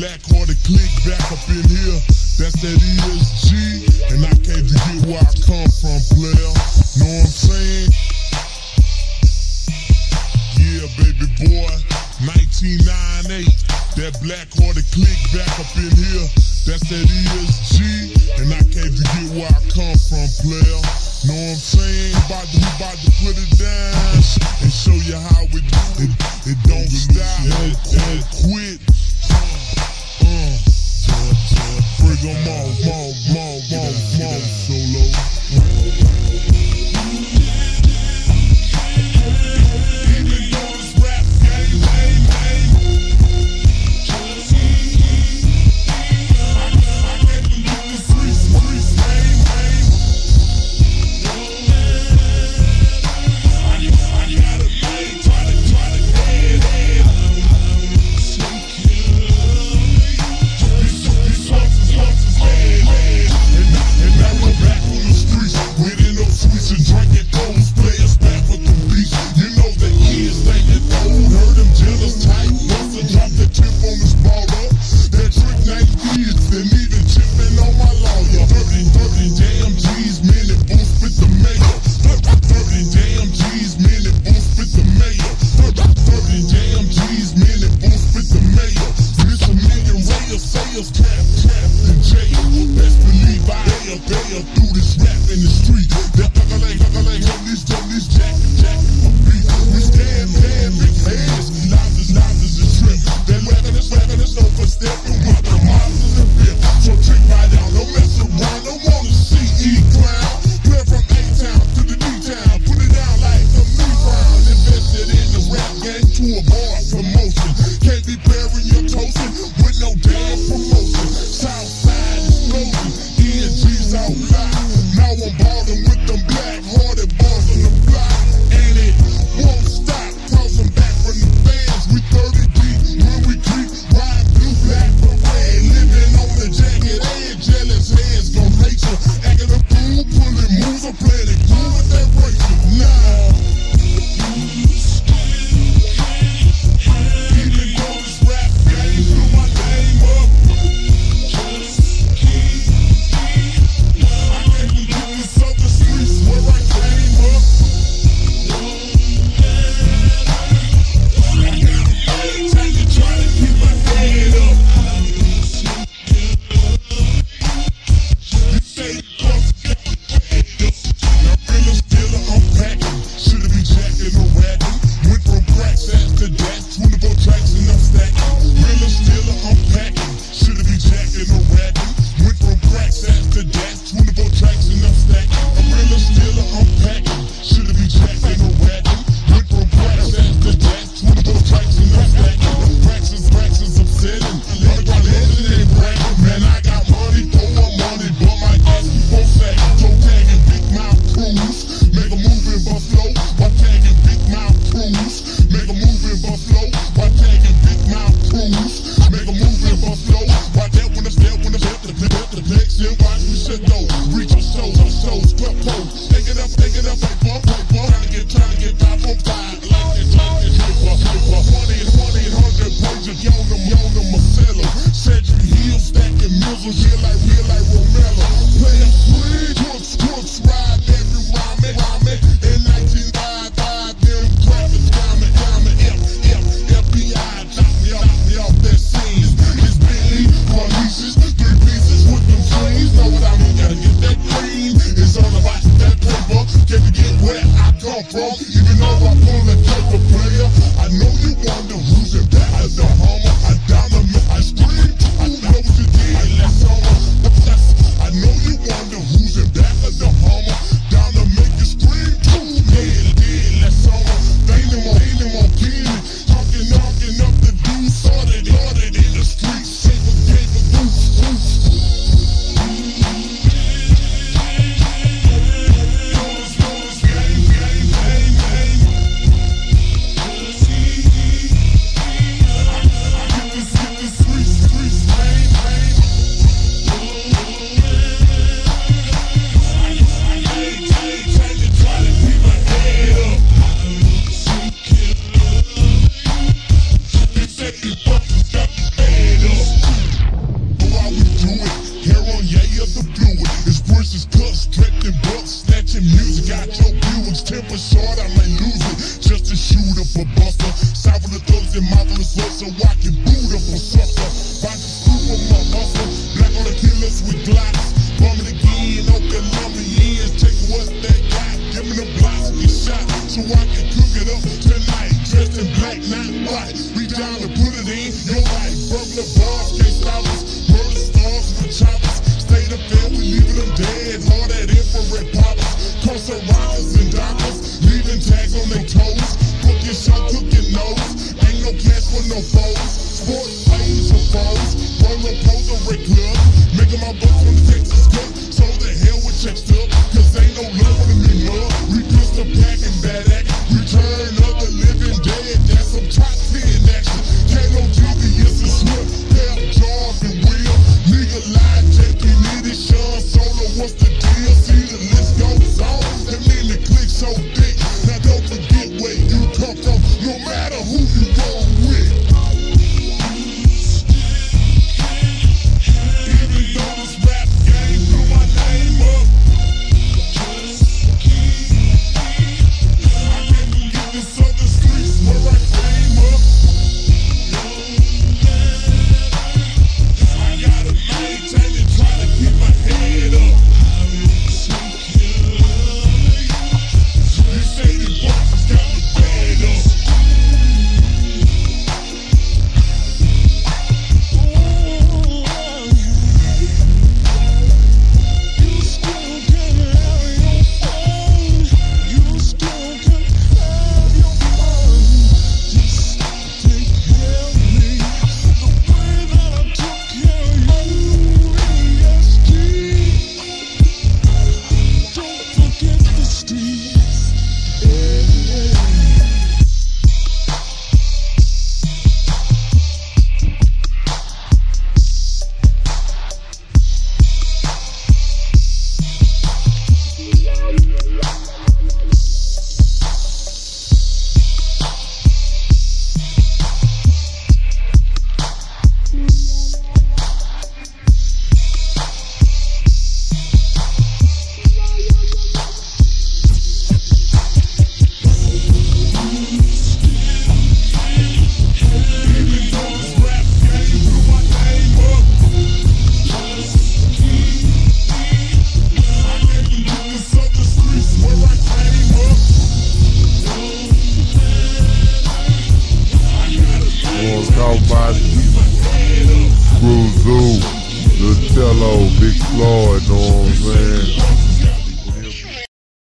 black or click back up in here. That's that ESG, and I can't forget where I come from, player. Know what I'm saying? Yeah, baby boy, 1998. That black or click back up in here. That's that ESG, and I can't forget where I come from, player. Know what I'm saying? About to, about to put it down. Damn, through this rap in the street. Now I'm ballin' with them black hearted boys on the block. And it won't stop. Back from the 30 deep when we creep. Ride black, red. On jacket and jealous gon' hate fool, pulling moves, I'm planning. fugiu like so I can cook it up tonight. Dressed in black, not white. We down to Cruzu,